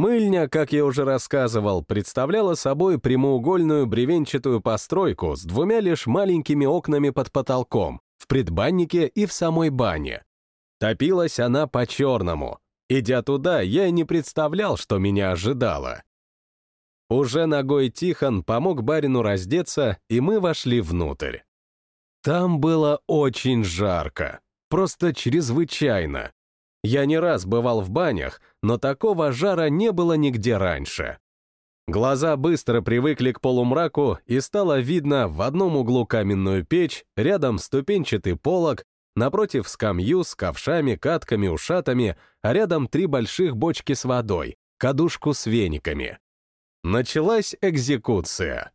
Мыльня, как я уже рассказывал, представляла собой прямоугольную бревенчатую постройку с двумя лишь маленькими окнами под потолком, в предбаннике и в самой бане. Топилась она по-черному. Идя туда, я не представлял, что меня ожидало. Уже ногой Тихон помог барину раздеться, и мы вошли внутрь. Там было очень жарко, просто чрезвычайно. Я не раз бывал в банях, но такого жара не было нигде раньше. Глаза быстро привыкли к полумраку, и стало видно в одном углу каменную печь, рядом ступенчатый полог, напротив скамью с ковшами, катками, ушатами, а рядом три больших бочки с водой, кадушку с вениками. Началась экзекуция.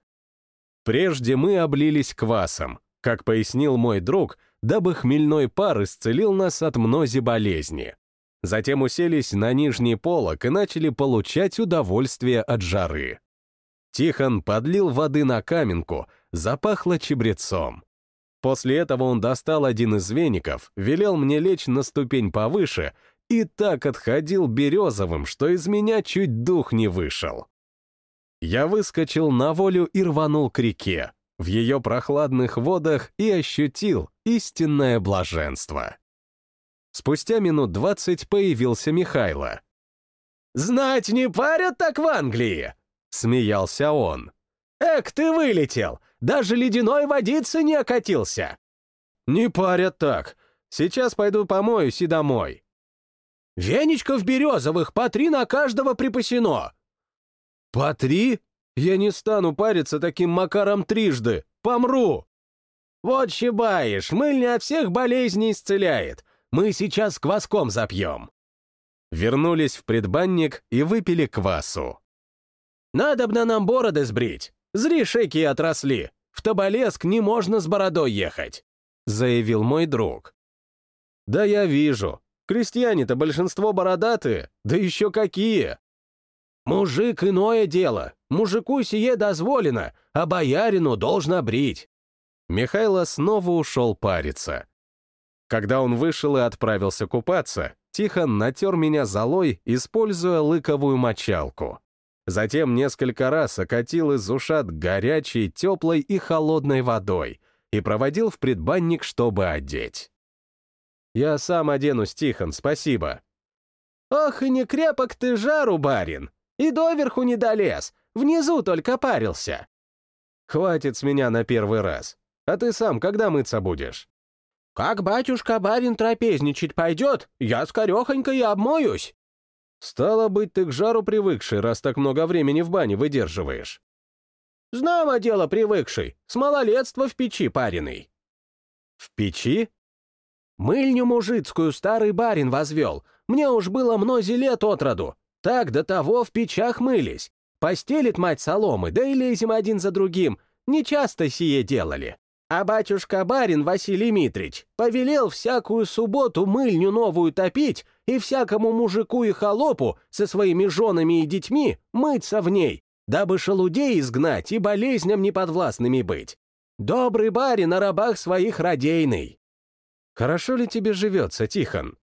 Прежде мы облились квасом. Как пояснил мой друг, дабы хмельной пар исцелил нас от мнози болезни. Затем уселись на нижний полок и начали получать удовольствие от жары. Тихон подлил воды на каменку, запахло чебрецом. После этого он достал один из веников, велел мне лечь на ступень повыше и так отходил березовым, что из меня чуть дух не вышел. Я выскочил на волю и рванул к реке, в ее прохладных водах и ощутил истинное блаженство. Спустя минут двадцать появился Михайло. «Знать не парят так в Англии!» — смеялся он. «Эк, ты вылетел! Даже ледяной водицы не окатился!» «Не парят так. Сейчас пойду помоюсь и домой». «Веничков березовых по три на каждого припасено!» «По три? Я не стану париться таким макаром трижды. Помру!» «Вот щебаешь, мыльня от всех болезней исцеляет. Мы сейчас кваском запьем». Вернулись в предбанник и выпили квасу. «Надобно нам бороды сбрить. Зри шейки отросли. В Тоболеск не можно с бородой ехать», — заявил мой друг. «Да я вижу. Крестьяне-то большинство бородатые, да еще какие!» «Мужик иное дело. Мужику сие дозволено, а боярину должно брить». Михайло снова ушел париться. Когда он вышел и отправился купаться, Тихон натер меня золой, используя лыковую мочалку. Затем несколько раз окатил из ушат горячей, теплой и холодной водой и проводил в предбанник, чтобы одеть. «Я сам оденусь, Тихон, спасибо». «Ох, и не крепок ты жару, барин! И доверху не долез, внизу только парился». «Хватит с меня на первый раз. А ты сам когда мыться будешь?» «Как батюшка-барин трапезничать пойдет, я скорехонько и обмоюсь». «Стало быть, ты к жару привыкший, раз так много времени в бане выдерживаешь». «Знамо дело привыкший, с малолетства в печи пареный». «В печи?» «Мыльню мужицкую старый барин возвел. Мне уж было мнози лет от роду. Так до того в печах мылись. Постелит мать соломы, да и лезем один за другим. Нечасто сие делали. А батюшка-барин Василий Митрич повелел всякую субботу мыльню новую топить и всякому мужику и холопу со своими женами и детьми мыться в ней, дабы шелудей изгнать и болезням неподвластными быть. Добрый барин на рабах своих родейный. Хорошо ли тебе живется, Тихон?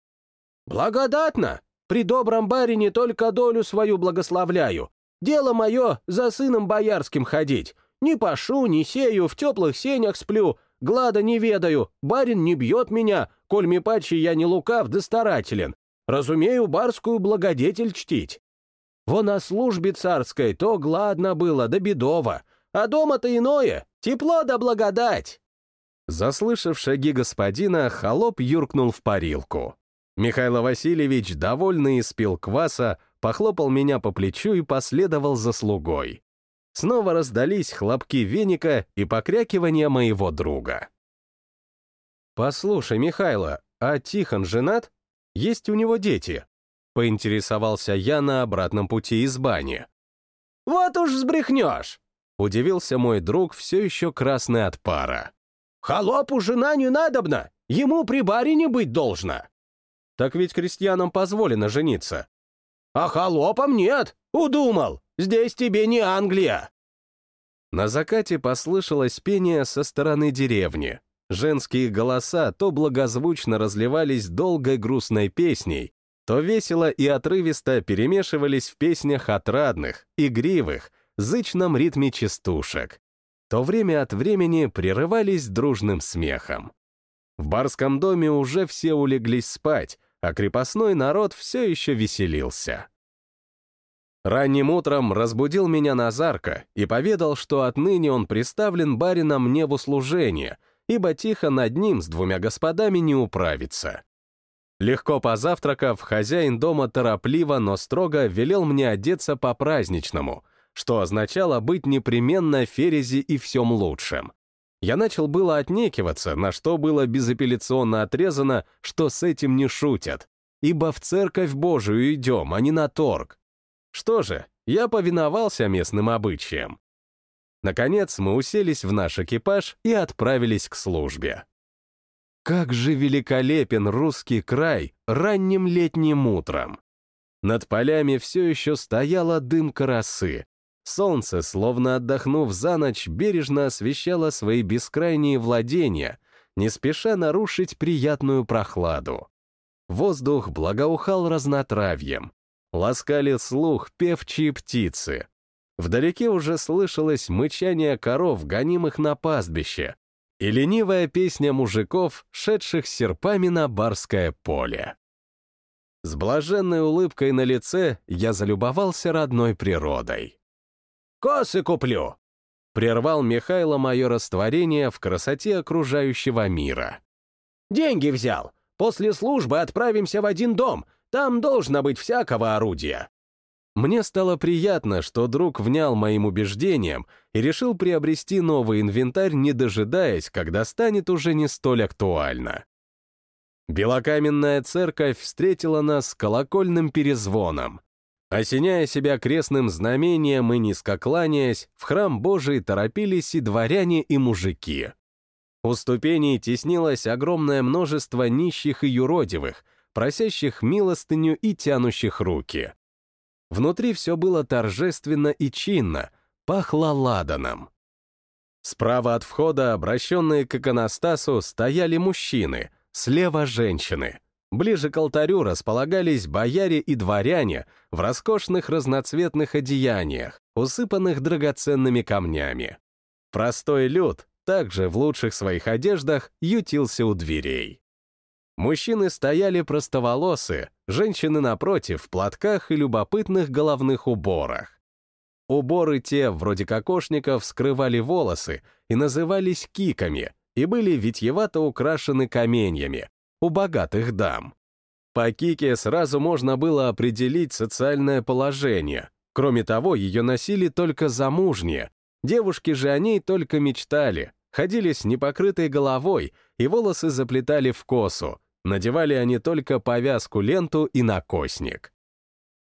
Благодатно. При добром барине только долю свою благословляю. Дело мое за сыном боярским ходить. Не пашу, не сею, в теплых сенях сплю, глада не ведаю, барин не бьет меня, коль ми паче я не лукав да старателен. Разумею барскую благодетель чтить. Во на службе царской то гладно было, да бедово, а дома-то иное, тепло да благодать. Заслышав шаги господина, холоп юркнул в парилку. Михаил Васильевич, довольный испил кваса, похлопал меня по плечу и последовал за слугой. Снова раздались хлопки веника и покрякивания моего друга. «Послушай, Михайло, а Тихон женат? Есть у него дети?» — поинтересовался я на обратном пути из бани. «Вот уж взбрехнешь!» — удивился мой друг, все еще красный от пара. «Холопу жена не надобна, ему при барине быть должно!» «Так ведь крестьянам позволено жениться». «А холопам нет, удумал!» Здесь тебе не Англия!» На закате послышалось пение со стороны деревни. Женские голоса то благозвучно разливались долгой грустной песней, то весело и отрывисто перемешивались в песнях отрадных, игривых, зычном ритме частушек, то время от времени прерывались дружным смехом. В барском доме уже все улеглись спать, а крепостной народ все еще веселился. Ранним утром разбудил меня Назарка и поведал, что отныне он приставлен барином мне в услужение, ибо тихо над ним с двумя господами не управится. Легко позавтракав, хозяин дома торопливо, но строго велел мне одеться по-праздничному, что означало быть непременно ферези и всем лучшим. Я начал было отнекиваться, на что было безапелляционно отрезано, что с этим не шутят, ибо в церковь Божию идем, а не на торг. Что же, я повиновался местным обычаям. Наконец мы уселись в наш экипаж и отправились к службе. Как же великолепен русский край ранним летним утром! Над полями все еще стояла дымка росы, Солнце, словно отдохнув за ночь, бережно освещало свои бескрайние владения, не спеша нарушить приятную прохладу. Воздух благоухал разнотравьем. Ласкали слух певчие птицы. Вдалеке уже слышалось мычание коров, гонимых на пастбище, и ленивая песня мужиков, шедших серпами на барское поле. С блаженной улыбкой на лице я залюбовался родной природой. Косы куплю!» Прервал Михайло мое растворение в красоте окружающего мира. «Деньги взял. После службы отправимся в один дом. Там должно быть всякого орудия». Мне стало приятно, что друг внял моим убеждениям и решил приобрести новый инвентарь, не дожидаясь, когда станет уже не столь актуально. Белокаменная церковь встретила нас колокольным перезвоном. Осеняя себя крестным знамением и низко кланяясь, в храм Божий торопились и дворяне, и мужики. У ступеней теснилось огромное множество нищих и юродивых, просящих милостыню и тянущих руки. Внутри все было торжественно и чинно, пахло ладаном. Справа от входа, обращенные к иконостасу, стояли мужчины, слева — женщины — Ближе к алтарю располагались бояре и дворяне в роскошных разноцветных одеяниях, усыпанных драгоценными камнями. Простой люд, также в лучших своих одеждах, ютился у дверей. Мужчины стояли простоволосы, женщины напротив в платках и любопытных головных уборах. Уборы те, вроде кокошников, скрывали волосы и назывались киками и были витьевато украшены каменьями, у богатых дам. По Кике сразу можно было определить социальное положение. Кроме того, ее носили только замужние. Девушки же о ней только мечтали, ходили с непокрытой головой и волосы заплетали в косу. Надевали они только повязку-ленту и накосник.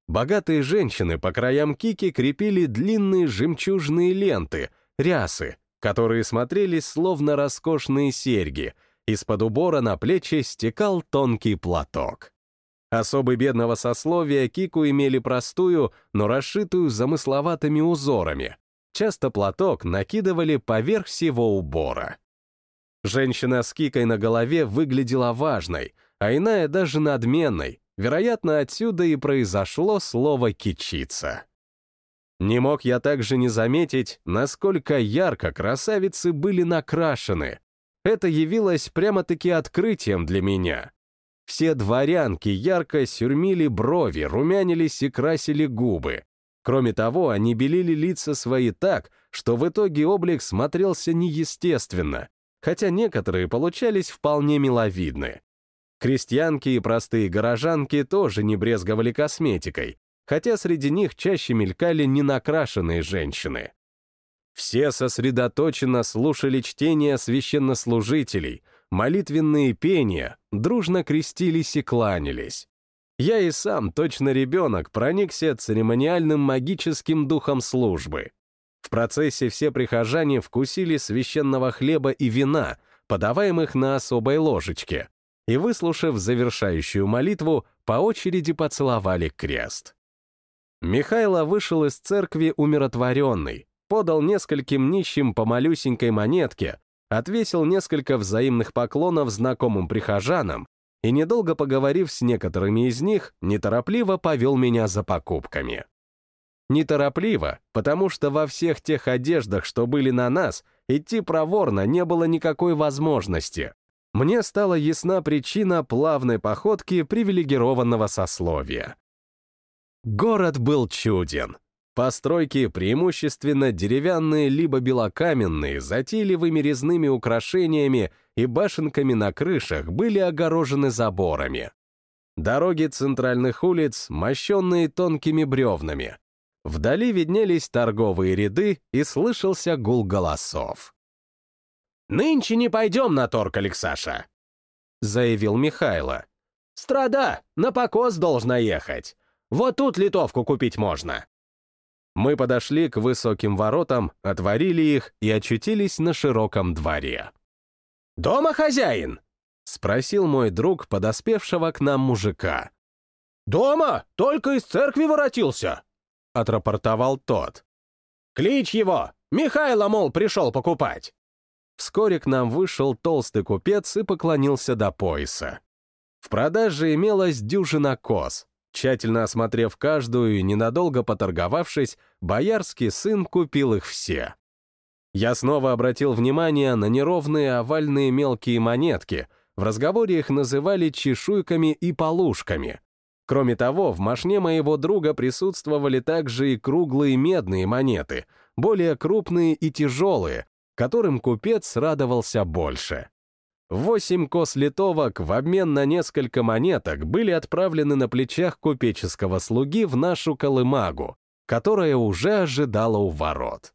Богатые женщины по краям кики крепили длинные жемчужные ленты, рясы, которые смотрелись словно роскошные серьги — из-под убора на плечи стекал тонкий платок. Особы бедного сословия кику имели простую, но расшитую замысловатыми узорами. Часто платок накидывали поверх всего убора. Женщина с кикой на голове выглядела важной, а иная даже надменной. Вероятно, отсюда и произошло слово «кичиться». Не мог я также не заметить, насколько ярко красавицы были накрашены, это явилось прямо-таки открытием для меня. Все дворянки ярко сюрмили брови, румянились и красили губы. Кроме того, они белили лица свои так, что в итоге облик смотрелся неестественно, хотя некоторые получались вполне миловидны. Крестьянки и простые горожанки тоже не брезговали косметикой, хотя среди них чаще мелькали ненакрашенные женщины. Все сосредоточенно слушали чтение священнослужителей, молитвенные пения, дружно крестились и кланялись. Я и сам, точно ребенок, проникся церемониальным магическим духом службы. В процессе все прихожане вкусили священного хлеба и вина, подаваемых на особой ложечке, и, выслушав завершающую молитву, по очереди поцеловали крест. Михайло вышел из церкви умиротворенный, подал нескольким нищим по малюсенькой монетке, отвесил несколько взаимных поклонов знакомым прихожанам и, недолго поговорив с некоторыми из них, неторопливо повел меня за покупками. Неторопливо, потому что во всех тех одеждах, что были на нас, идти проворно не было никакой возможности. Мне стала ясна причина плавной походки привилегированного сословия. Город был чуден. Постройки преимущественно деревянные либо белокаменные, затейливыми резными украшениями и башенками на крышах были огорожены заборами. Дороги центральных улиц, мощенные тонкими бревнами. Вдали виднелись торговые ряды и слышался гул голосов. «Нынче не пойдем на торг, Алексаша», — заявил Михайло. «Страда, на покос должна ехать. Вот тут литовку купить можно». Мы подошли к высоким воротам, отворили их и очутились на широком дворе. «Дома хозяин?» — спросил мой друг подоспевшего к нам мужика. «Дома, только из церкви воротился», — отрапортовал тот. «Клич его! Михайло, мол, пришел покупать!» Вскоре к нам вышел толстый купец и поклонился до пояса. В продаже имелась дюжина коз, Тщательно осмотрев каждую и ненадолго поторговавшись, боярский сын купил их все. Я снова обратил внимание на неровные овальные мелкие монетки, в разговоре их называли чешуйками и полушками. Кроме того, в мошне моего друга присутствовали также и круглые медные монеты, более крупные и тяжелые, которым купец радовался больше. Восемь кос литовок в обмен на несколько монеток были отправлены на плечах купеческого слуги в нашу колымагу, которая уже ожидала у ворот.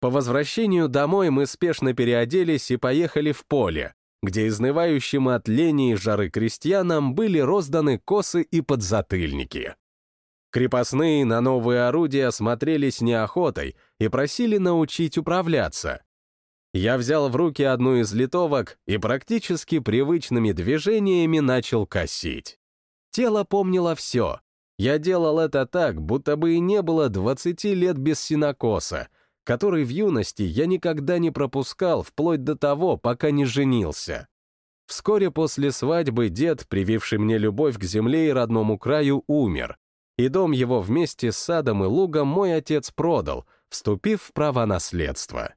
По возвращению домой мы спешно переоделись и поехали в поле, где изнывающим от лени и жары крестьянам были розданы косы и подзатыльники. Крепостные на новые орудия смотрелись неохотой и просили научить управляться, я взял в руки одну из литовок и практически привычными движениями начал косить. Тело помнило все. Я делал это так, будто бы и не было 20 лет без синокоса, который в юности я никогда не пропускал вплоть до того, пока не женился. Вскоре после свадьбы дед, прививший мне любовь к земле и родному краю, умер, и дом его вместе с садом и лугом мой отец продал, вступив в право наследства.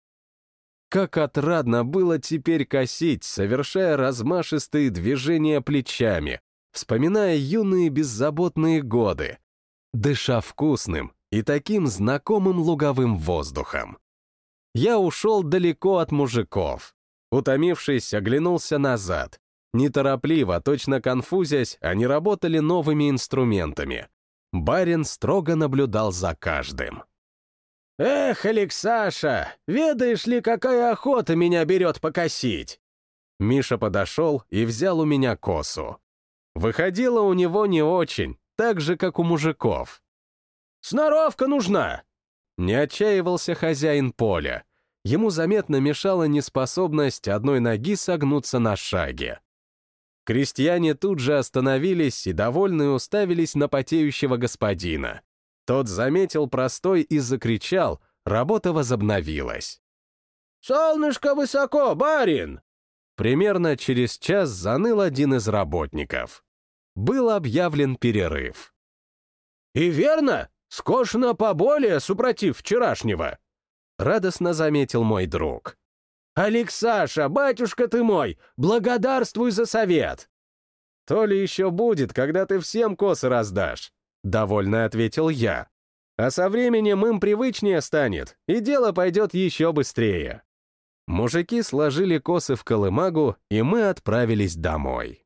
Как отрадно было теперь косить, совершая размашистые движения плечами, вспоминая юные беззаботные годы, дыша вкусным и таким знакомым луговым воздухом. Я ушел далеко от мужиков. Утомившись, оглянулся назад. Неторопливо, точно конфузясь, они работали новыми инструментами. Барин строго наблюдал за каждым. «Эх, Алексаша, ведаешь ли, какая охота меня берет покосить?» Миша подошел и взял у меня косу. Выходило у него не очень, так же, как у мужиков. «Сноровка нужна!» Не отчаивался хозяин поля. Ему заметно мешала неспособность одной ноги согнуться на шаге. Крестьяне тут же остановились и довольные уставились на потеющего господина. Тот заметил простой и закричал, работа возобновилась. «Солнышко высоко, барин!» Примерно через час заныл один из работников. Был объявлен перерыв. «И верно, скошено поболее, супротив вчерашнего!» Радостно заметил мой друг. «Алексаша, батюшка ты мой, благодарствуй за совет!» «То ли еще будет, когда ты всем косы раздашь?» — довольно ответил я. «А со временем им привычнее станет, и дело пойдет еще быстрее». Мужики сложили косы в колымагу, и мы отправились домой.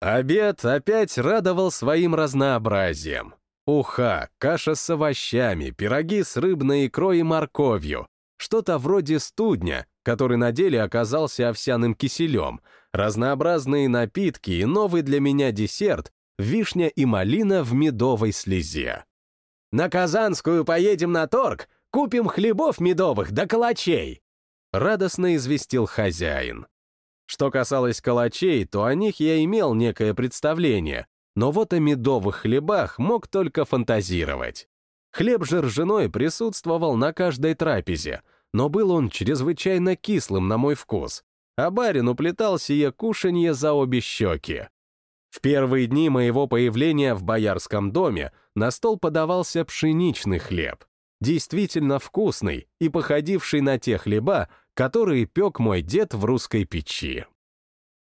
Обед опять радовал своим разнообразием. Уха, каша с овощами, пироги с рыбной икрой и морковью, что-то вроде студня, который на деле оказался овсяным киселем, разнообразные напитки и новый для меня десерт, вишня и малина в медовой слезе. «На Казанскую поедем на торг, купим хлебов медовых да калачей!» Радостно известил хозяин. Что касалось калачей, то о них я имел некое представление, но вот о медовых хлебах мог только фантазировать. Хлеб же ржаной присутствовал на каждой трапезе, но был он чрезвычайно кислым на мой вкус, а барин уплетал сие кушанье за обе щеки. В первые дни моего появления в боярском доме на стол подавался пшеничный хлеб, действительно вкусный и походивший на те хлеба, которые пек мой дед в русской печи.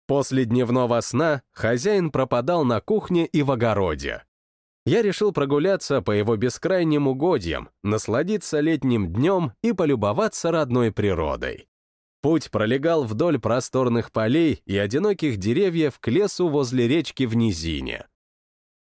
После дневного сна хозяин пропадал на кухне и в огороде. Я решил прогуляться по его бескрайним угодьям, насладиться летним днем и полюбоваться родной природой. Путь пролегал вдоль просторных полей и одиноких деревьев к лесу возле речки в низине.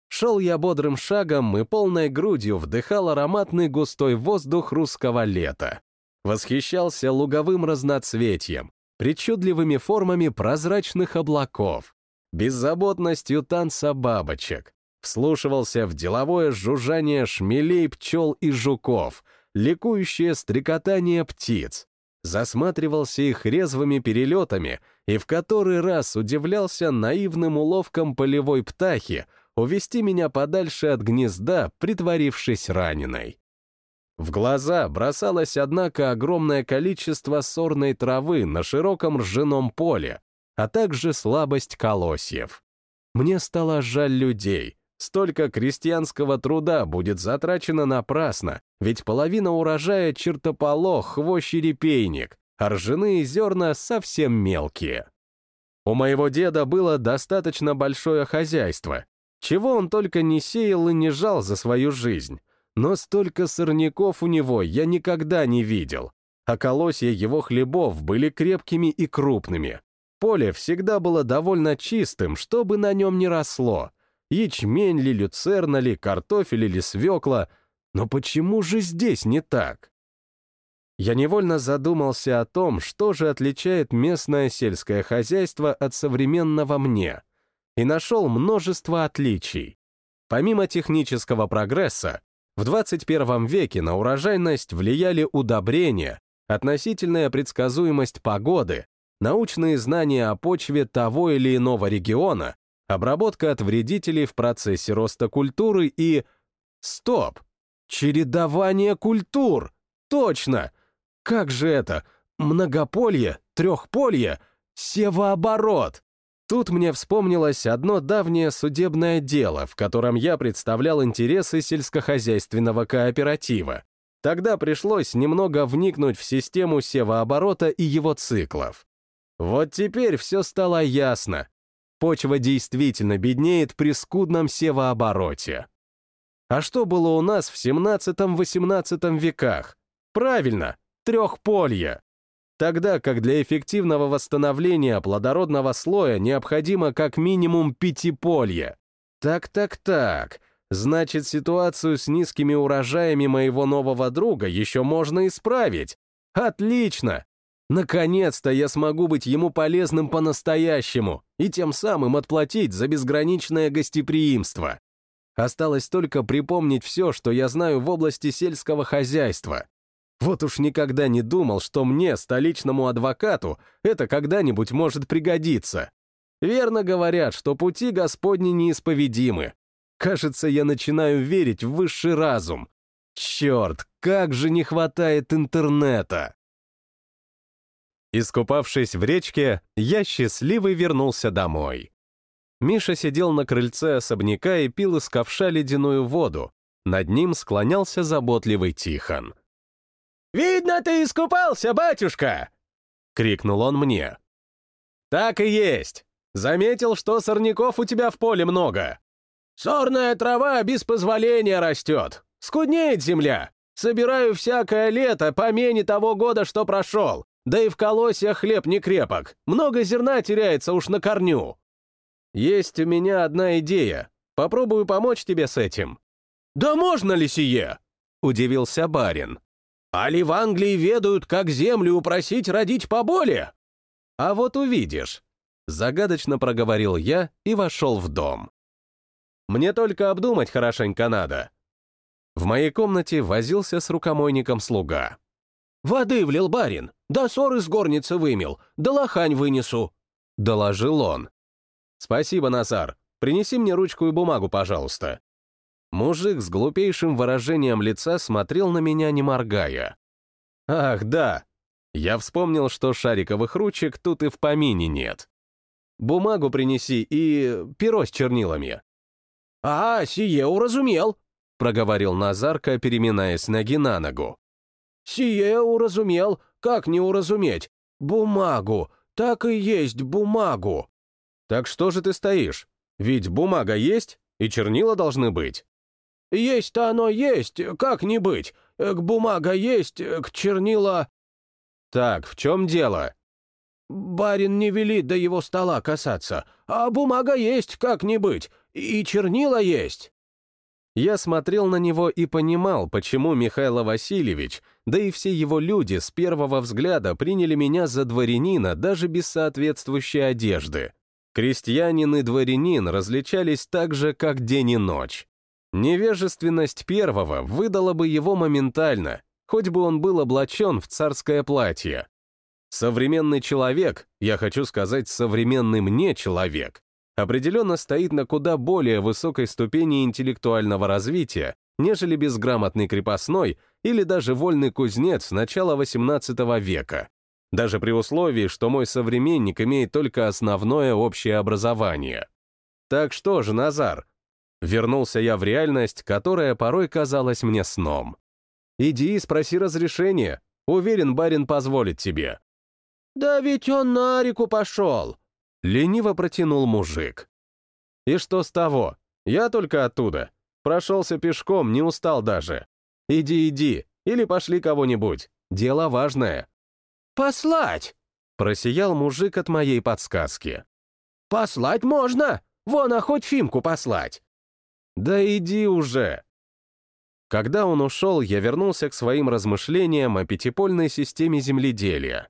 Шел я бодрым шагом и полной грудью вдыхал ароматный густой воздух русского лета. Восхищался луговым разноцветием, причудливыми формами прозрачных облаков, беззаботностью танца бабочек, вслушивался в деловое жужжание шмелей, пчел и жуков, ликующее стрекотание птиц, засматривался их резвыми перелетами и в который раз удивлялся наивным уловкам полевой птахи увести меня подальше от гнезда, притворившись раненой. В глаза бросалось, однако, огромное количество сорной травы на широком ржаном поле, а также слабость колосьев. Мне стало жаль людей. Столько крестьянского труда будет затрачено напрасно, ведь половина урожая — чертополох, хвощ и репейник, а ржаные зерна совсем мелкие. У моего деда было достаточно большое хозяйство, чего он только не сеял и не жал за свою жизнь но столько сорняков у него я никогда не видел, а колосья его хлебов были крепкими и крупными. Поле всегда было довольно чистым, чтобы на нем не росло. Ячмень ли, люцерна ли, картофель или свекла. Но почему же здесь не так? Я невольно задумался о том, что же отличает местное сельское хозяйство от современного мне, и нашел множество отличий. Помимо технического прогресса, в 21 веке на урожайность влияли удобрения, относительная предсказуемость погоды, научные знания о почве того или иного региона, обработка от вредителей в процессе роста культуры и... Стоп! Чередование культур! Точно! Как же это? Многополье, трехполье, севооборот! Тут мне вспомнилось одно давнее судебное дело, в котором я представлял интересы сельскохозяйственного кооператива. Тогда пришлось немного вникнуть в систему севооборота и его циклов. Вот теперь все стало ясно. Почва действительно беднеет при скудном севообороте. А что было у нас в 17-18 веках? Правильно, трехполье тогда как для эффективного восстановления плодородного слоя необходимо как минимум пятиполье. Так-так-так, значит, ситуацию с низкими урожаями моего нового друга еще можно исправить. Отлично! Наконец-то я смогу быть ему полезным по-настоящему и тем самым отплатить за безграничное гостеприимство. Осталось только припомнить все, что я знаю в области сельского хозяйства. Вот уж никогда не думал, что мне, столичному адвокату, это когда-нибудь может пригодиться. Верно говорят, что пути Господни неисповедимы. Кажется, я начинаю верить в высший разум. Черт, как же не хватает интернета! Искупавшись в речке, я счастливый вернулся домой. Миша сидел на крыльце особняка и пил из ковша ледяную воду. Над ним склонялся заботливый Тихон. «Видно, ты искупался, батюшка!» — крикнул он мне. «Так и есть. Заметил, что сорняков у тебя в поле много. Сорная трава без позволения растет. Скуднеет земля. Собираю всякое лето по мене того года, что прошел. Да и в колосьях хлеб не крепок. Много зерна теряется уж на корню. Есть у меня одна идея. Попробую помочь тебе с этим». «Да можно ли сие?» — удивился барин. Али в Англии ведают, как землю упросить родить поболее? А вот увидишь. Загадочно проговорил я и вошел в дом. Мне только обдумать хорошенько надо. В моей комнате возился с рукомойником слуга. «Воды влил барин, да ссор из горницы вымел, да лохань вынесу», — доложил он. «Спасибо, Назар. Принеси мне ручку и бумагу, пожалуйста». Мужик с глупейшим выражением лица смотрел на меня, не моргая. «Ах, да! Я вспомнил, что шариковых ручек тут и в помине нет. Бумагу принеси и перо с чернилами. «А, сие уразумел», — проговорил Назарка, переминаясь ноги на ногу. «Сие уразумел, как не уразуметь? Бумагу, так и есть бумагу». «Так что же ты стоишь? Ведь бумага есть, и чернила должны быть». «Есть-то оно есть, как не быть? К бумага есть, к чернила...» «Так, в чем дело?» «Барин не велит до его стола касаться, а бумага есть, как не быть, и чернила есть». Я смотрел на него и понимал, почему Михаил Васильевич, да и все его люди с первого взгляда приняли меня за дворянина даже без соответствующей одежды. Крестьянин и дворянин различались так же, как день и ночь. Невежественность первого выдала бы его моментально, хоть бы он был облачен в царское платье. Современный человек, я хочу сказать, современный мне человек, определенно стоит на куда более высокой ступени интеллектуального развития, нежели безграмотный крепостной или даже вольный кузнец начала XVIII века, даже при условии, что мой современник имеет только основное общее образование. Так что же, Назар? Вернулся я в реальность, которая порой казалась мне сном. Иди и спроси разрешения. Уверен, барин позволит тебе. «Да ведь он на реку пошел!» Лениво протянул мужик. «И что с того? Я только оттуда. Прошелся пешком, не устал даже. Иди, иди, или пошли кого-нибудь. Дело важное». «Послать!» — просиял мужик от моей подсказки. «Послать можно! Вон, а хоть Фимку послать!» «Да иди уже!» Когда он ушел, я вернулся к своим размышлениям о пятипольной системе земледелия.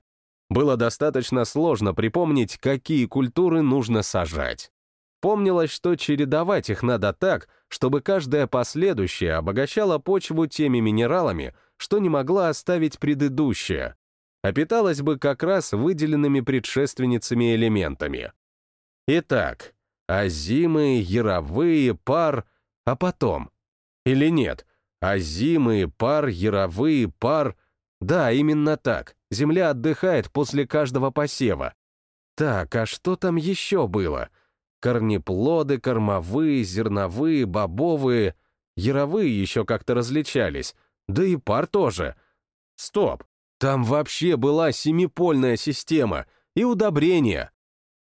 Было достаточно сложно припомнить, какие культуры нужно сажать. Помнилось, что чередовать их надо так, чтобы каждая последующая обогащала почву теми минералами, что не могла оставить предыдущая, а питалась бы как раз выделенными предшественницами элементами. Итак, азимы, яровые, пар, а потом? Или нет? Азимы, пар, яровые, пар. Да, именно так. Земля отдыхает после каждого посева. Так, а что там еще было? Корнеплоды, кормовые, зерновые, бобовые. Яровые еще как-то различались. Да и пар тоже. Стоп, там вообще была семипольная система и удобрения.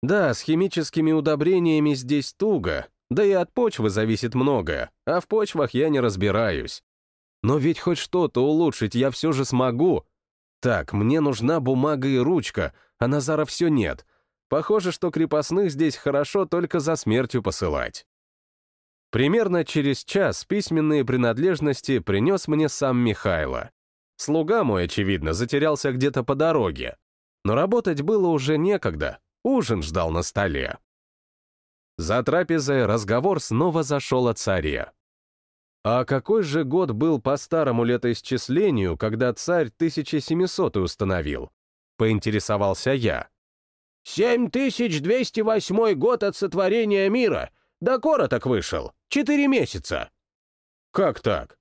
Да, с химическими удобрениями здесь туго, да и от почвы зависит многое, а в почвах я не разбираюсь. Но ведь хоть что-то улучшить я все же смогу. Так, мне нужна бумага и ручка, а Назара все нет. Похоже, что крепостных здесь хорошо только за смертью посылать. Примерно через час письменные принадлежности принес мне сам Михайло. Слуга мой, очевидно, затерялся где-то по дороге. Но работать было уже некогда, ужин ждал на столе. За трапезой разговор снова зашел о царе. А какой же год был по старому летоисчислению, когда царь 1700 установил? Поинтересовался я. «7208 год от сотворения мира. Да короток вышел. Четыре месяца». «Как так?»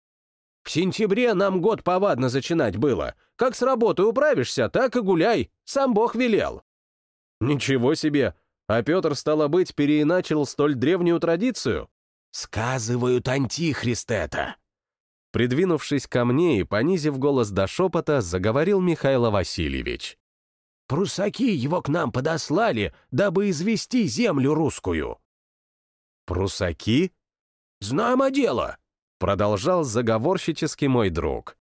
В сентябре нам год повадно зачинать было. Как с работы управишься, так и гуляй. Сам Бог велел». «Ничего себе! А Петр, стало быть, переиначил столь древнюю традицию?» «Сказывают, антихрист это!» Придвинувшись ко мне и понизив голос до шепота, заговорил Михаил Васильевич. «Прусаки его к нам подослали, дабы извести землю русскую». «Прусаки?» «Знамо дело. Продолжал заговорщически мой друг.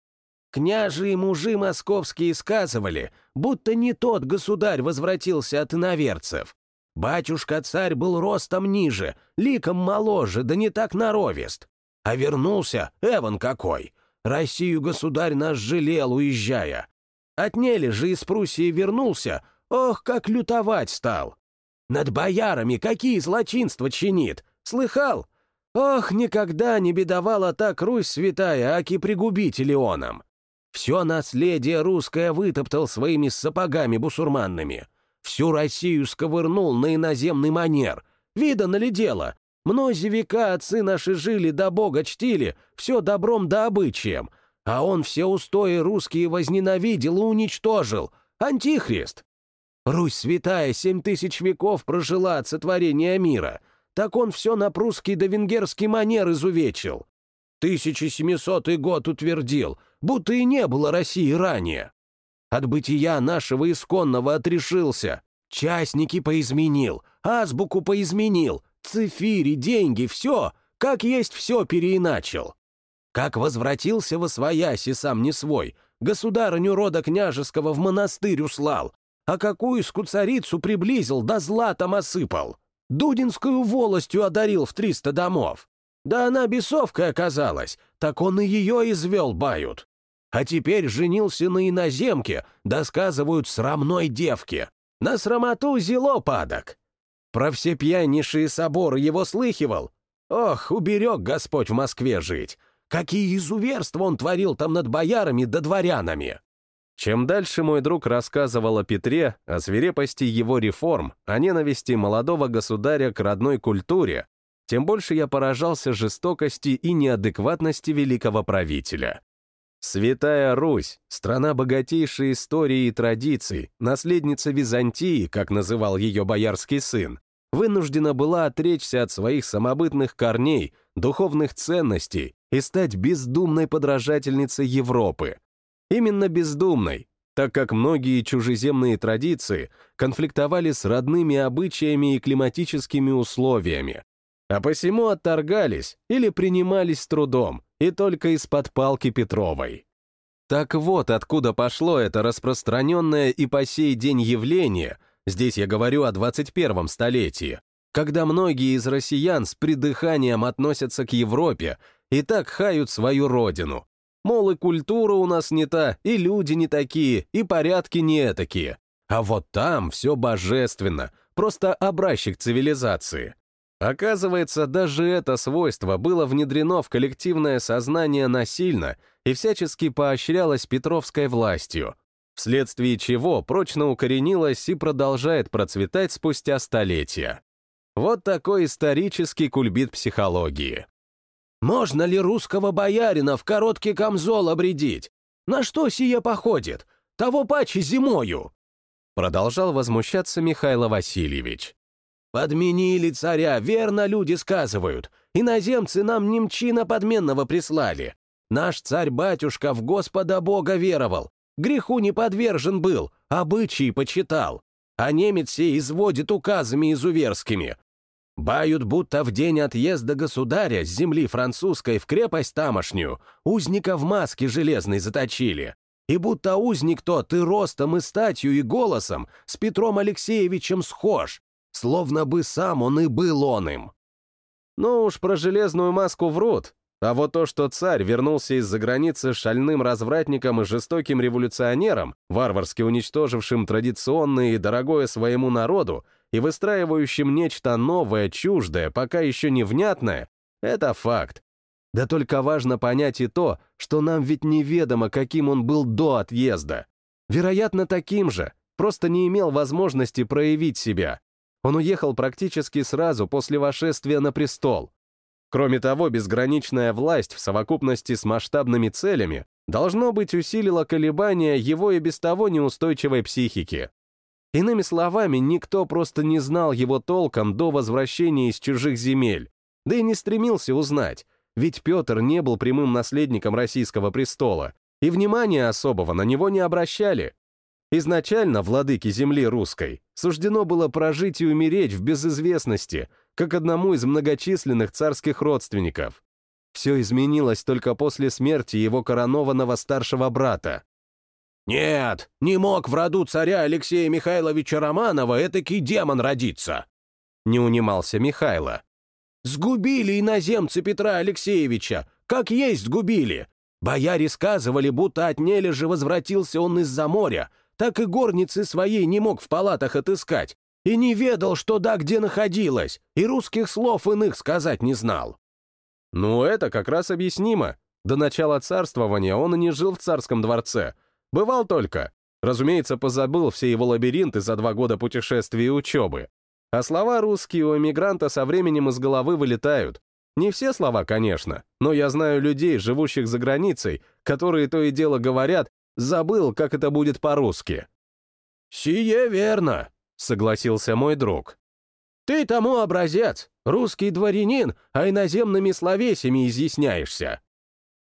Княжи и мужи московские сказывали, будто не тот государь возвратился от иноверцев. Батюшка-царь был ростом ниже, ликом моложе, да не так наровест. А вернулся, Эван какой! Россию государь наш жалел, уезжая. Отнели же из Пруссии вернулся, ох, как лютовать стал. Над боярами какие злочинства чинит, слыхал? Ох, никогда не бедовала так Русь святая, аки пригубить Илеоном. Все наследие русское вытоптал своими сапогами бусурманными. Всю Россию сковырнул на иноземный манер. Видано ли дело? Мнози века отцы наши жили да Бога чтили, все добром да обычаем. А он все устои русские возненавидел и уничтожил. Антихрист. Русь святая семь тысяч веков прожила от сотворения мира. Так он все на прусский да венгерский манер изувечил. 1700 год утвердил, будто и не было России ранее. От бытия нашего исконного отрешился. Частники поизменил, азбуку поизменил, цифири, деньги, все, как есть все переиначил. Как возвратился во свояси сам не свой, государыню рода княжеского в монастырь услал, а какую скуцарицу приблизил, да златом осыпал. Дудинскую волостью одарил в триста домов. Да она бесовкой оказалась, так он и ее извел бают. А теперь женился на иноземке, да сказывают срамной девке. На срамоту зело падок. Про все пьянейшие соборы его слыхивал. Ох, уберег Господь в Москве жить. Какие изуверства он творил там над боярами да дворянами. Чем дальше мой друг рассказывал о Петре, о свирепости его реформ, о ненависти молодого государя к родной культуре, тем больше я поражался жестокости и неадекватности великого правителя. Святая Русь, страна богатейшей истории и традиций, наследница Византии, как называл ее боярский сын, вынуждена была отречься от своих самобытных корней, духовных ценностей и стать бездумной подражательницей Европы. Именно бездумной, так как многие чужеземные традиции конфликтовали с родными обычаями и климатическими условиями, а посему отторгались или принимались с трудом, и только из-под палки Петровой. Так вот, откуда пошло это распространенное и по сей день явление, здесь я говорю о 21 столетии, когда многие из россиян с придыханием относятся к Европе и так хают свою родину. Мол, и культура у нас не та, и люди не такие, и порядки не такие. А вот там все божественно, просто образчик цивилизации. Оказывается, даже это свойство было внедрено в коллективное сознание насильно и всячески поощрялось Петровской властью, вследствие чего прочно укоренилось и продолжает процветать спустя столетия. Вот такой исторический кульбит психологии. «Можно ли русского боярина в короткий камзол обредить? На что сие походит? Того паче зимою!» Продолжал возмущаться Михаил Васильевич. «Подменили царя, верно люди сказывают. Иноземцы нам немчина подменного прислали. Наш царь-батюшка в Господа Бога веровал, греху не подвержен был, обычаи почитал. А немец сей изводит указами изуверскими. Бают, будто в день отъезда государя с земли французской в крепость тамошнюю узника в маске железной заточили. И будто узник тот и ростом, и статью, и голосом с Петром Алексеевичем схож, словно бы сам он и был он им. Ну уж про железную маску врут, а вот то, что царь вернулся из-за границы шальным развратником и жестоким революционером, варварски уничтожившим традиционное и дорогое своему народу и выстраивающим нечто новое, чуждое, пока еще невнятное, это факт. Да только важно понять и то, что нам ведь неведомо, каким он был до отъезда. Вероятно, таким же, просто не имел возможности проявить себя. Он уехал практически сразу после вошествия на престол. Кроме того, безграничная власть в совокупности с масштабными целями должно быть усилила колебания его и без того неустойчивой психики. Иными словами, никто просто не знал его толком до возвращения из чужих земель, да и не стремился узнать, ведь Петр не был прямым наследником российского престола, и внимания особого на него не обращали. Изначально владыке земли русской суждено было прожить и умереть в безызвестности, как одному из многочисленных царских родственников. Все изменилось только после смерти его коронованного старшего брата. «Нет, не мог в роду царя Алексея Михайловича Романова этакий демон родиться!» Не унимался Михайло. «Сгубили иноземцы Петра Алексеевича, как есть сгубили! Бояре сказывали, будто от нележи возвратился он из-за моря, так и горницы своей не мог в палатах отыскать, и не ведал, что да где находилась, и русских слов иных сказать не знал. Ну, это как раз объяснимо. До начала царствования он и не жил в царском дворце. Бывал только. Разумеется, позабыл все его лабиринты за два года путешествия и учебы. А слова русские у эмигранта со временем из головы вылетают. Не все слова, конечно, но я знаю людей, живущих за границей, которые то и дело говорят «забыл, как это будет по-русски». «Сие верно», — согласился мой друг. «Ты тому образец, русский дворянин, а иноземными словесями изъясняешься».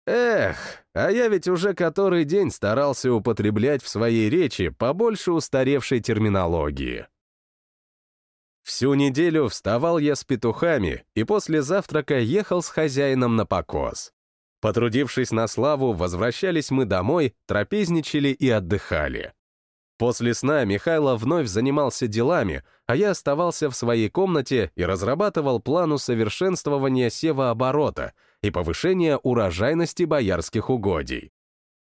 Эх, а я ведь уже который день старался употреблять в своей речи побольше устаревшей терминологии. Всю неделю вставал я с петухами и после завтрака ехал с хозяином на покос. Потрудившись на славу, возвращались мы домой, трапезничали и отдыхали. После сна Михайло вновь занимался делами, а я оставался в своей комнате и разрабатывал план усовершенствования севооборота и повышения урожайности боярских угодий.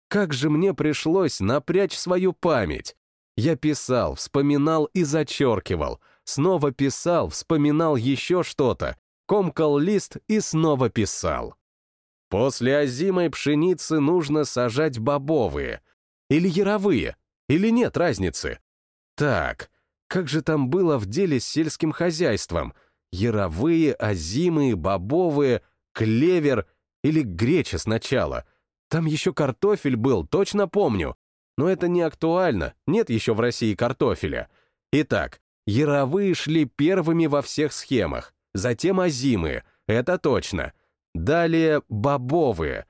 Как же мне пришлось напрячь свою память! Я писал, вспоминал и зачеркивал — снова писал, вспоминал еще что-то, комкал лист и снова писал. После озимой пшеницы нужно сажать бобовые. Или яровые. Или нет разницы. Так, как же там было в деле с сельским хозяйством? Яровые, озимые, бобовые, клевер или греча сначала. Там еще картофель был, точно помню. Но это не актуально, нет еще в России картофеля. Итак, Яровые шли первыми во всех схемах, затем озимые, это точно. Далее бобовые.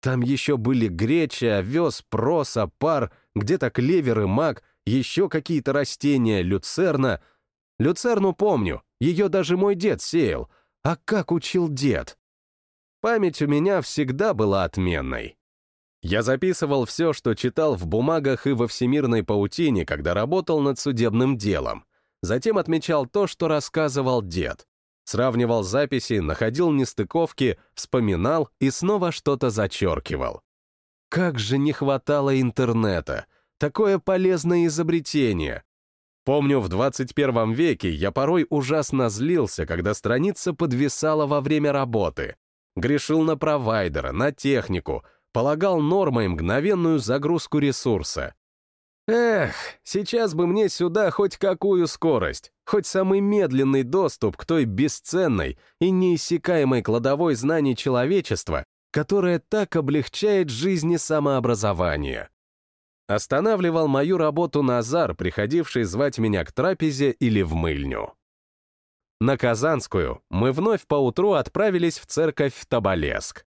Там еще были греча, овес, проса, пар, где-то клевер и мак, еще какие-то растения, люцерна. Люцерну помню, ее даже мой дед сеял. А как учил дед? Память у меня всегда была отменной. Я записывал все, что читал в бумагах и во всемирной паутине, когда работал над судебным делом. Затем отмечал то, что рассказывал дед. Сравнивал записи, находил нестыковки, вспоминал и снова что-то зачеркивал. Как же не хватало интернета! Такое полезное изобретение! Помню, в 21 веке я порой ужасно злился, когда страница подвисала во время работы. Грешил на провайдера, на технику, полагал нормой мгновенную загрузку ресурса. Эх, сейчас бы мне сюда хоть какую скорость, хоть самый медленный доступ к той бесценной и неиссякаемой кладовой знаний человечества, которая так облегчает жизни самообразования. Останавливал мою работу Назар, приходивший звать меня к трапезе или в мыльню. На Казанскую мы вновь поутру отправились в церковь в Тоболеск.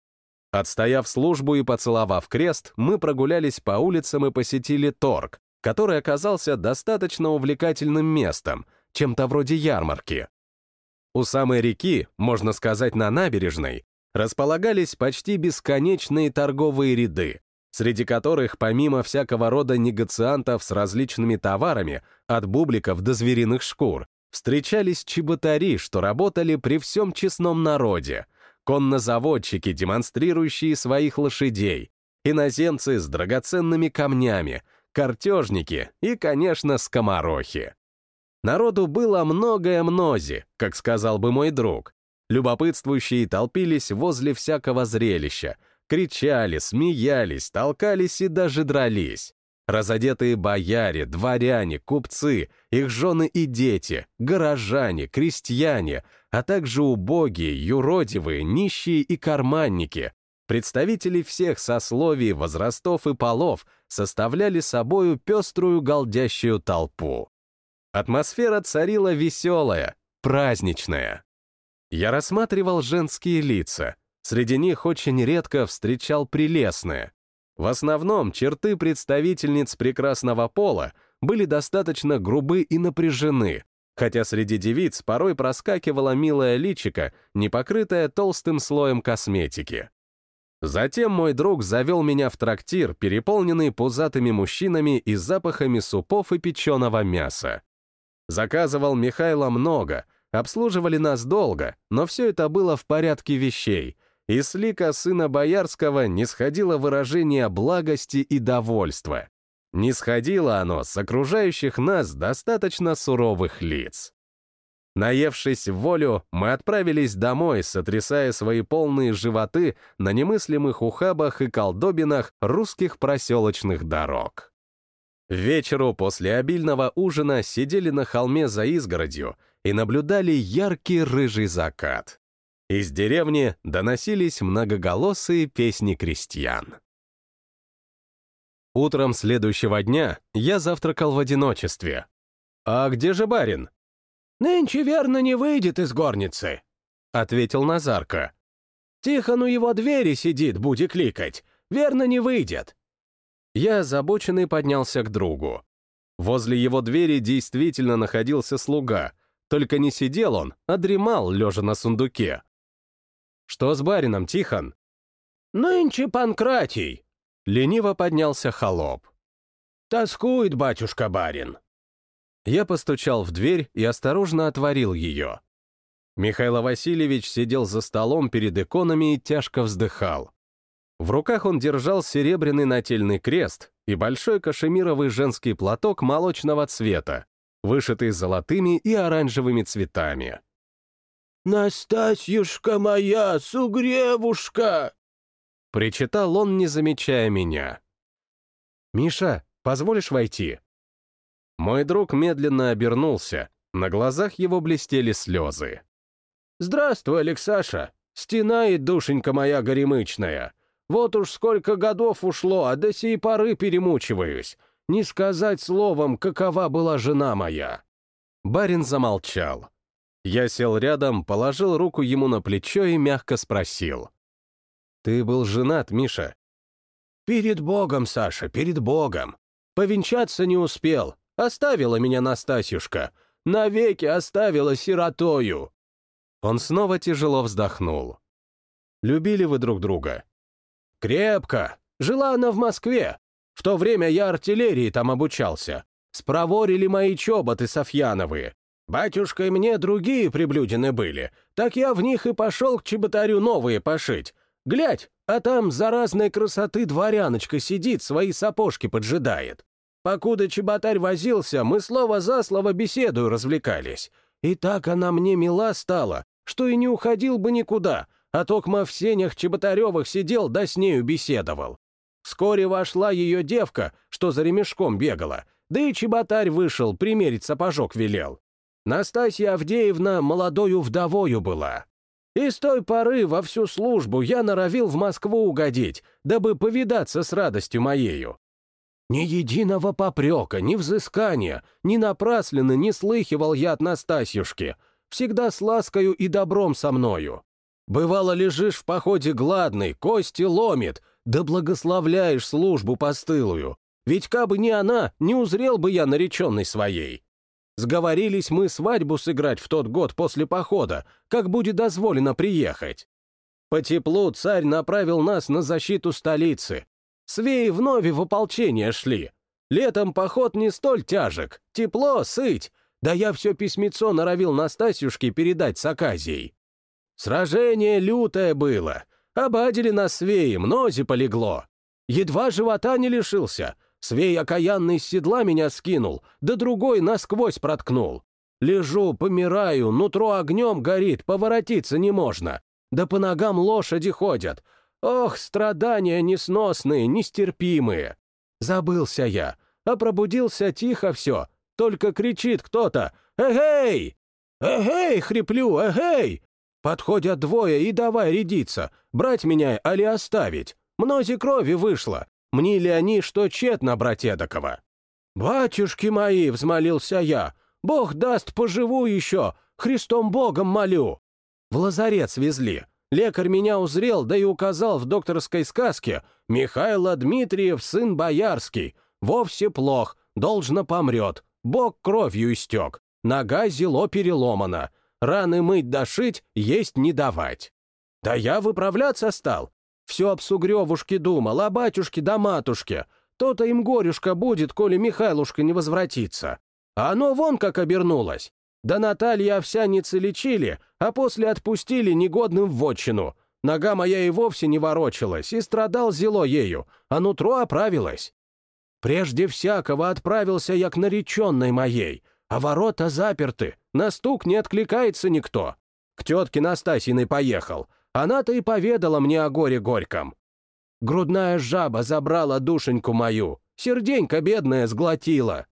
Отстояв службу и поцеловав крест, мы прогулялись по улицам и посетили торг, который оказался достаточно увлекательным местом, чем-то вроде ярмарки. У самой реки, можно сказать, на набережной, располагались почти бесконечные торговые ряды, среди которых помимо всякого рода негациантов с различными товарами, от бубликов до звериных шкур, встречались чеботари, что работали при всем честном народе, коннозаводчики, демонстрирующие своих лошадей, иноземцы с драгоценными камнями, картежники и, конечно, скоморохи. Народу было многое мнози, как сказал бы мой друг. Любопытствующие толпились возле всякого зрелища, кричали, смеялись, толкались и даже дрались. Разодетые бояре, дворяне, купцы, их жены и дети, горожане, крестьяне, а также убогие, юродивые, нищие и карманники, представители всех сословий, возрастов и полов составляли собою пеструю голдящую толпу. Атмосфера царила веселая, праздничная. Я рассматривал женские лица. Среди них очень редко встречал прелестные. В основном черты представительниц прекрасного пола были достаточно грубы и напряжены, хотя среди девиц порой проскакивала милая личика, не покрытая толстым слоем косметики. Затем мой друг завел меня в трактир, переполненный пузатыми мужчинами и запахами супов и печеного мяса. Заказывал Михайло много, обслуживали нас долго, но все это было в порядке вещей, и с лика сына Боярского не сходило выражение благости и довольства. Не сходило оно с окружающих нас достаточно суровых лиц. Наевшись в волю, мы отправились домой, сотрясая свои полные животы на немыслимых ухабах и колдобинах русских проселочных дорог. Вечеру после обильного ужина сидели на холме за изгородью и наблюдали яркий рыжий закат. Из деревни доносились многоголосые песни крестьян. Утром следующего дня я завтракал в одиночестве. «А где же барин?» «Нынче верно не выйдет из горницы», — ответил Назарка. «Тихон у его двери сидит, буди кликать. Верно не выйдет». Я озабоченный поднялся к другу. Возле его двери действительно находился слуга, только не сидел он, а дремал, лежа на сундуке. «Что с барином, Тихон?» «Нынче Панкратий», — лениво поднялся холоп. «Тоскует батюшка-барин». Я постучал в дверь и осторожно отворил ее. Михаил Васильевич сидел за столом перед иконами и тяжко вздыхал. В руках он держал серебряный нательный крест и большой кашемировый женский платок молочного цвета, вышитый золотыми и оранжевыми цветами. «Настасьюшка моя, сугревушка!» Причитал он, не замечая меня. «Миша, позволишь войти?» Мой друг медленно обернулся, на глазах его блестели слезы. «Здравствуй, Алексаша! Стена и душенька моя горемычная! Вот уж сколько годов ушло, а до сей поры перемучиваюсь. Не сказать словом, какова была жена моя». Барин замолчал. Я сел рядом, положил руку ему на плечо и мягко спросил. «Ты был женат, Миша?» «Перед Богом, Саша, перед Богом. Повенчаться не успел. Оставила меня Настасьюшка. Навеки оставила сиротою». Он снова тяжело вздохнул. «Любили вы друг друга?» «Крепко. Жила она в Москве. В то время я артиллерии там обучался. Спроворили мои чоботы Софьяновые. Батюшка и мне другие приблюдены были, так я в них и пошел к чеботарю новые пошить. Глядь, а там за разной красоты дворяночка сидит, свои сапожки поджидает. Покуда чеботарь возился, мы слово за слово беседую развлекались. И так она мне мила стала, что и не уходил бы никуда, а токма в сенях Чеботаревых сидел да с нею беседовал. Вскоре вошла ее девка, что за ремешком бегала, да и Чеботарь вышел, примерить сапожок велел. Настасья Авдеевна молодою вдовою была. И с той поры во всю службу я норовил в Москву угодить, дабы повидаться с радостью моею. Ни единого попрека, ни взыскания, ни напрасленно не слыхивал я от Настасьюшки, всегда с ласкою и добром со мною. Бывало, лежишь в походе гладный, кости ломит, да благословляешь службу постылую. Ведь кабы не она, не узрел бы я нареченной своей. Сговорились мы свадьбу сыграть в тот год после похода, как будет дозволено приехать. По теплу царь направил нас на защиту столицы. Свеи вновь в ополчение шли. Летом поход не столь тяжек, тепло, сыть. Да я все письмецо норовил Настасьюшке передать с Аказией. Сражение лютое было. Обадили нас свеи, мнози полегло. Едва живота не лишился — Свей окаянный с седла меня скинул, да другой насквозь проткнул. Лежу, помираю, нутро огнем горит, поворотиться не можно. Да по ногам лошади ходят. Ох, страдания несносные, нестерпимые. Забылся я, а пробудился тихо все. Только кричит кто-то «Эгей!» «Эгей!» — хриплю, «Эгей!» Подходят двое и давай рядиться, брать меня али оставить. Мнози крови вышло, Мнили они, что тщетно брать эдакого. «Батюшки мои!» — взмолился я. «Бог даст, поживу еще! Христом Богом молю!» В лазарет свезли. Лекарь меня узрел, да и указал в докторской сказке «Михайло Дмитриев, сын боярский. Вовсе плох, должно помрет. Бог кровью истек. Нога зело переломана. Раны мыть дошить, есть не давать». Да я выправляться стал. Все об сугревушке думал, о батюшке да матушке. То-то им горюшка будет, коли Михайлушка не возвратится. А оно вон как обернулось. Да Наталья овсяницы лечили, а после отпустили негодным в вотчину. Нога моя и вовсе не ворочалась, и страдал зело ею, а нутро оправилось. Прежде всякого отправился я к нареченной моей, а ворота заперты, на стук не откликается никто. К тетке Настасиной поехал, она-то и поведала мне о горе горьком. Грудная жаба забрала душеньку мою, серденько бедная сглотила.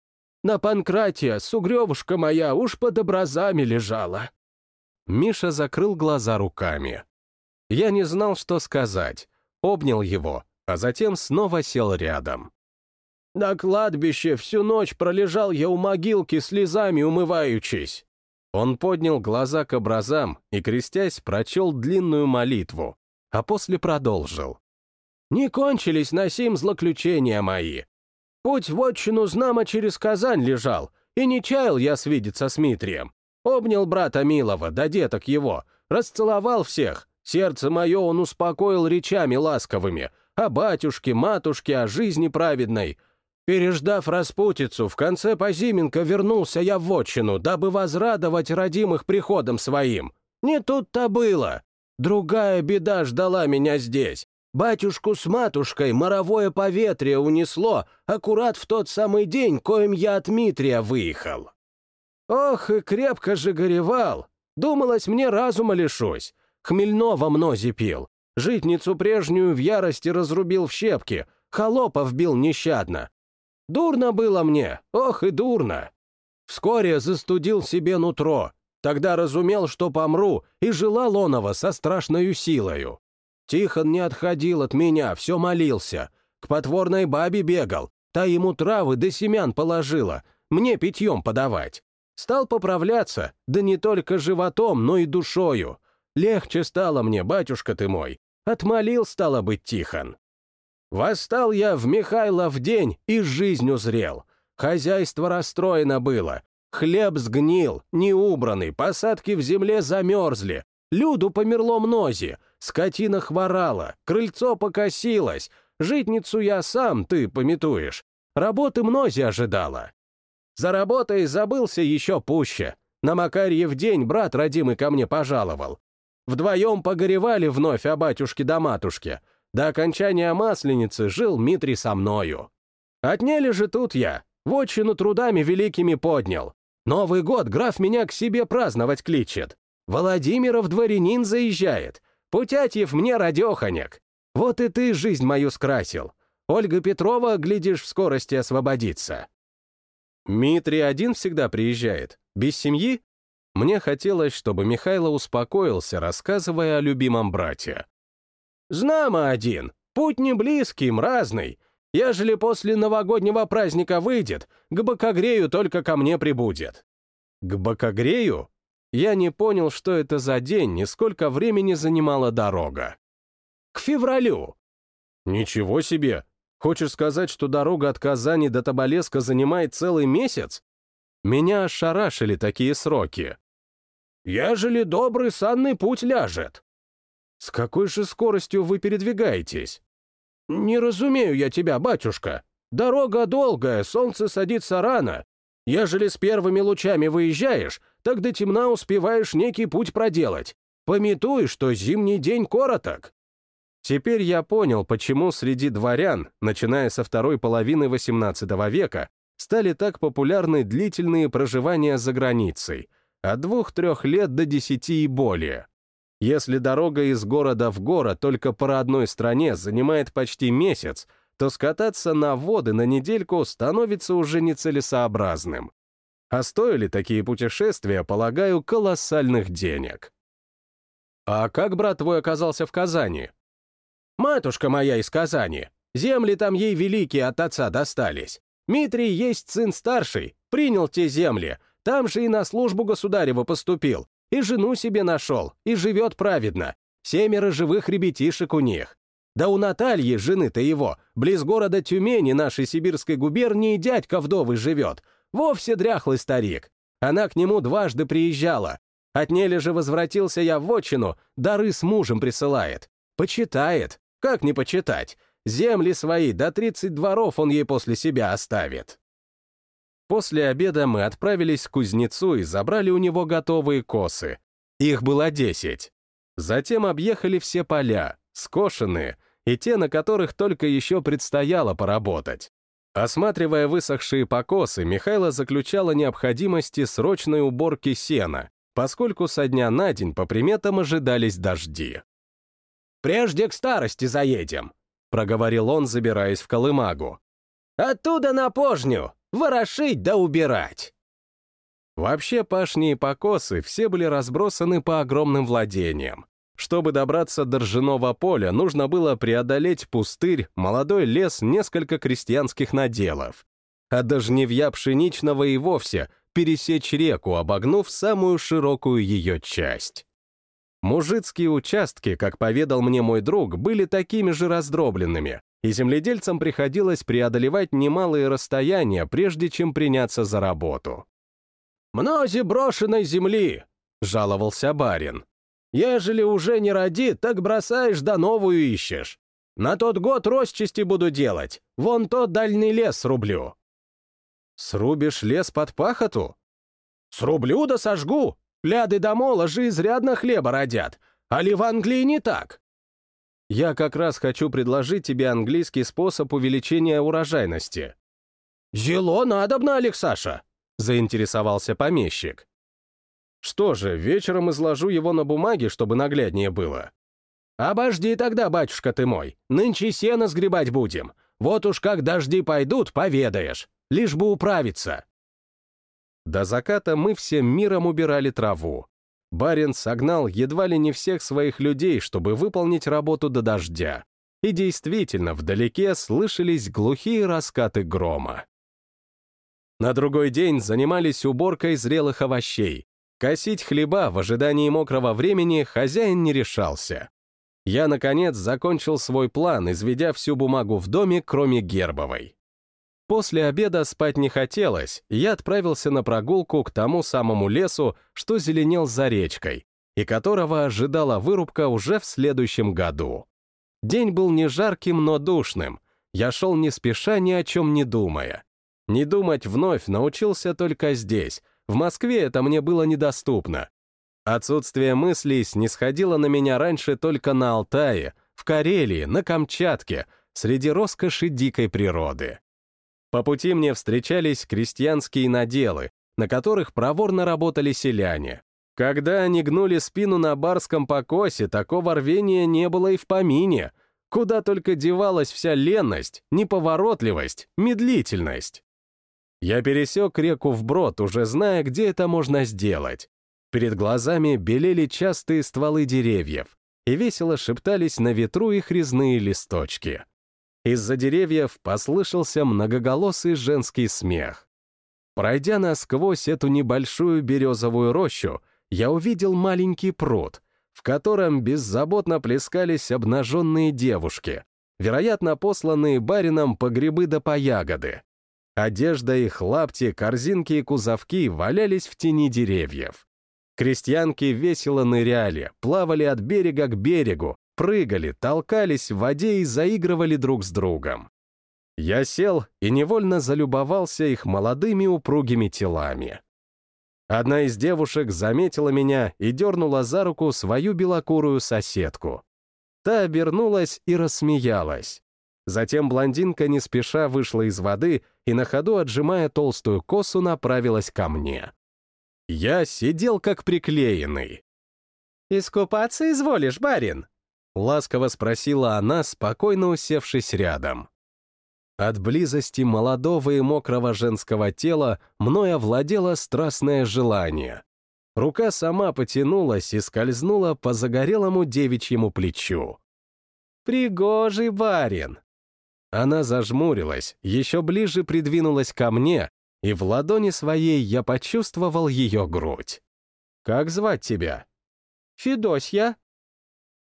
На Панкратия сугревушка моя уж под образами лежала. Миша закрыл глаза руками. Я не знал, что сказать. Обнял его, а затем снова сел рядом. На кладбище всю ночь пролежал я у могилки слезами умываючись. Он поднял глаза к образам и, крестясь, прочел длинную молитву, а после продолжил. «Не кончились на сим злоключения мои. Путь в отчину знамо через Казань лежал, и не чаял я свидеться с Митрием. Обнял брата милого, да деток его, расцеловал всех. Сердце мое он успокоил речами ласковыми, о батюшке, матушке, о жизни праведной. Переждав распутицу, в конце Позименко вернулся я в отчину, дабы возрадовать родимых приходом своим. Не тут-то было. Другая беда ждала меня здесь. Батюшку с матушкой моровое поветрие унесло аккурат в тот самый день, коим я от Митрия выехал. Ох, и крепко же горевал. Думалось, мне разума лишусь. Хмельного мнози пил. Житницу прежнюю в ярости разрубил в щепки, холопов бил нещадно. Дурно было мне, ох и дурно. Вскоре застудил себе нутро, тогда разумел, что помру, и желал оного со страшною силою. Тихон не отходил от меня, все молился. К потворной бабе бегал, та ему травы до семян положила, мне питьем подавать. Стал поправляться, да не только животом, но и душою. Легче стало мне, батюшка ты мой. Отмолил, стало быть, Тихон. Восстал я в Михайлов день и жизнь узрел. Хозяйство расстроено было. Хлеб сгнил, неубранный, посадки в земле замерзли. Люду померло мнози, скотина хворала, крыльцо покосилось. Житницу я сам, ты пометуешь. Работы мнози ожидала. За работой забылся еще пуще. На Макарьев день брат родимый ко мне пожаловал. Вдвоем погоревали вновь о батюшке да матушке — до окончания Масленицы жил Митрий со мною. Отнели же тут я, вотчину трудами великими поднял. Новый год граф меня к себе праздновать кличет. Владимиров дворянин заезжает. Путятьев мне радеханяк. Вот и ты жизнь мою скрасил. Ольга Петрова, глядишь, в скорости освободится. Митрий один всегда приезжает, без семьи? Мне хотелось, чтобы Михайло успокоился, рассказывая о любимом брате. Знамо один, путь не близкий, мразный. Ежели после новогоднего праздника выйдет, к бокогрею только ко мне прибудет». «К бокогрею?» Я не понял, что это за день и сколько времени занимала дорога. «К февралю». «Ничего себе! Хочешь сказать, что дорога от Казани до Тоболеска занимает целый месяц?» Меня ошарашили такие сроки. «Ежели добрый санный путь ляжет». С какой же скоростью вы передвигаетесь? Не разумею я тебя, батюшка. Дорога долгая, солнце садится рано. Ежели с первыми лучами выезжаешь, так до темна успеваешь некий путь проделать. Пометуй, что зимний день короток. Теперь я понял, почему среди дворян, начиная со второй половины XVIII века, стали так популярны длительные проживания за границей, от двух-трех лет до десяти и более. Если дорога из города в город только по одной стране занимает почти месяц, то скататься на воды на недельку становится уже нецелесообразным. А стоили такие путешествия, полагаю, колоссальных денег. А как брат твой оказался в Казани? Матушка моя из Казани. Земли там ей великие от отца достались. Митрий есть сын старший, принял те земли, там же и на службу государева поступил, и жену себе нашел, и живет праведно. Семеро живых ребятишек у них. Да у Натальи, жены-то его, близ города Тюмени нашей сибирской губернии дядька вдовый живет. Вовсе дряхлый старик. Она к нему дважды приезжала. От нели же возвратился я в отчину, дары с мужем присылает. Почитает. Как не почитать? Земли свои до 30 дворов он ей после себя оставит. После обеда мы отправились к кузнецу и забрали у него готовые косы. Их было десять. Затем объехали все поля, скошенные, и те, на которых только еще предстояло поработать. Осматривая высохшие покосы, Михайло заключала необходимости срочной уборки сена, поскольку со дня на день по приметам ожидались дожди. «Прежде к старости заедем», — проговорил он, забираясь в колымагу. «Оттуда на пожню, Ворошить да убирать. Вообще пашни и покосы все были разбросаны по огромным владениям. Чтобы добраться до ржаного поля, нужно было преодолеть пустырь, молодой лес, несколько крестьянских наделов. А до жневья пшеничного и вовсе пересечь реку, обогнув самую широкую ее часть. Мужицкие участки, как поведал мне мой друг, были такими же раздробленными, и земледельцам приходилось преодолевать немалые расстояния, прежде чем приняться за работу. «Мнози брошенной земли!» — жаловался барин. «Ежели уже не роди, так бросаешь да новую ищешь. На тот год росчасти буду делать, вон тот дальний лес срублю». «Срубишь лес под пахоту?» «Срублю да сожгу. Ляды да моложи изрядно хлеба родят. Али в Англии не так?» «Я как раз хочу предложить тебе английский способ увеличения урожайности». «Зело надобно, Алексаша», — заинтересовался помещик. «Что же, вечером изложу его на бумаге, чтобы нагляднее было». «Обожди тогда, батюшка ты мой, нынче сено сгребать будем. Вот уж как дожди пойдут, поведаешь, лишь бы управиться». До заката мы всем миром убирали траву. Барин согнал едва ли не всех своих людей, чтобы выполнить работу до дождя. И действительно, вдалеке слышались глухие раскаты грома. На другой день занимались уборкой зрелых овощей. Косить хлеба в ожидании мокрого времени хозяин не решался. Я, наконец, закончил свой план, изведя всю бумагу в доме, кроме гербовой. После обеда спать не хотелось, и я отправился на прогулку к тому самому лесу, что зеленел за речкой, и которого ожидала вырубка уже в следующем году. День был не жарким, но душным. Я шел не спеша, ни о чем не думая. Не думать вновь научился только здесь. В Москве это мне было недоступно. Отсутствие мыслей снисходило на меня раньше только на Алтае, в Карелии, на Камчатке, среди роскоши дикой природы. По пути мне встречались крестьянские наделы, на которых проворно работали селяне. Когда они гнули спину на барском покосе, такого рвения не было и в помине. Куда только девалась вся ленность, неповоротливость, медлительность. Я пересек реку вброд, уже зная, где это можно сделать. Перед глазами белели частые стволы деревьев, и весело шептались на ветру их резные листочки. Из-за деревьев послышался многоголосый женский смех. Пройдя насквозь эту небольшую березовую рощу, я увидел маленький пруд, в котором беззаботно плескались обнаженные девушки, вероятно, посланные барином по грибы да по ягоды. Одежда их, лапти, корзинки и кузовки валялись в тени деревьев. Крестьянки весело ныряли, плавали от берега к берегу, прыгали, толкались в воде и заигрывали друг с другом. Я сел и невольно залюбовался их молодыми упругими телами. Одна из девушек заметила меня и дернула за руку свою белокурую соседку. Та обернулась и рассмеялась. Затем блондинка не спеша вышла из воды и на ходу, отжимая толстую косу, направилась ко мне. Я сидел как приклеенный. «Искупаться изволишь, барин?» — ласково спросила она, спокойно усевшись рядом. От близости молодого и мокрого женского тела мной овладело страстное желание. Рука сама потянулась и скользнула по загорелому девичьему плечу. «Пригожий барин!» Она зажмурилась, еще ближе придвинулась ко мне, и в ладони своей я почувствовал ее грудь. «Как звать тебя?» «Федосья».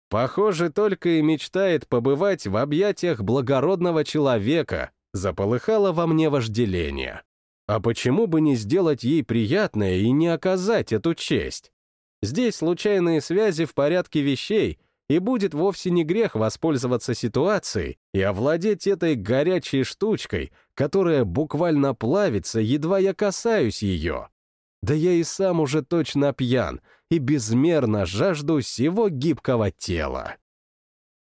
Похоже, только и мечтает побывать в объятиях благородного человека, заполыхало во мне вожделение. А почему бы не сделать ей приятное и не оказать эту честь? Здесь случайные связи в порядке вещей — и будет вовсе не грех воспользоваться ситуацией и овладеть этой горячей штучкой, которая буквально плавится, едва я касаюсь ее. Да я и сам уже точно пьян и безмерно жажду всего гибкого тела.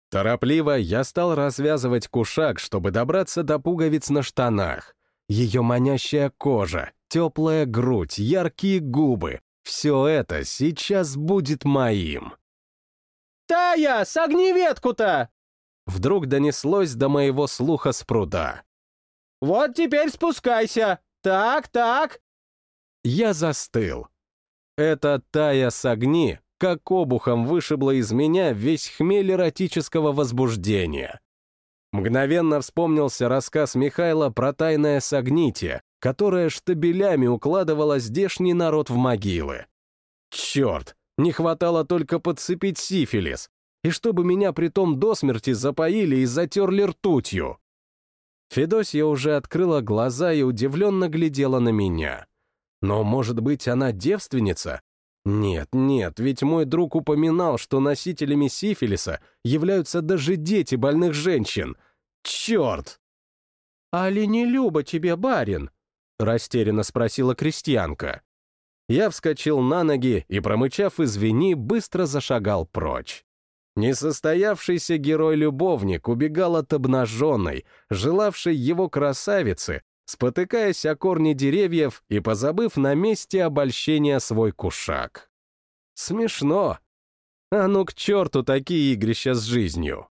Торопливо я стал развязывать кушак, чтобы добраться до пуговиц на штанах. Ее манящая кожа, теплая грудь, яркие губы — все это сейчас будет моим. «Тая, согни ветку-то!» Вдруг донеслось до моего слуха с пруда. «Вот теперь спускайся! Так, так!» Я застыл. Это Тая с огни, как обухом вышибла из меня весь хмель эротического возбуждения. Мгновенно вспомнился рассказ Михайла про тайное согнитие, которое штабелями укладывало здешний народ в могилы. Черт, не хватало только подцепить сифилис, и чтобы меня притом до смерти запоили и затерли ртутью. Федосья уже открыла глаза и удивленно глядела на меня. Но, может быть, она девственница? Нет, нет, ведь мой друг упоминал, что носителями сифилиса являются даже дети больных женщин. Черт! «Али не Люба тебе, барин?» — растерянно спросила крестьянка. Я вскочил на ноги и, промычав «извини», быстро зашагал прочь. Несостоявшийся герой-любовник убегал от обнаженной, желавшей его красавицы, спотыкаясь о корни деревьев и позабыв на месте обольщения свой кушак. Смешно. А ну к черту такие игрища с жизнью.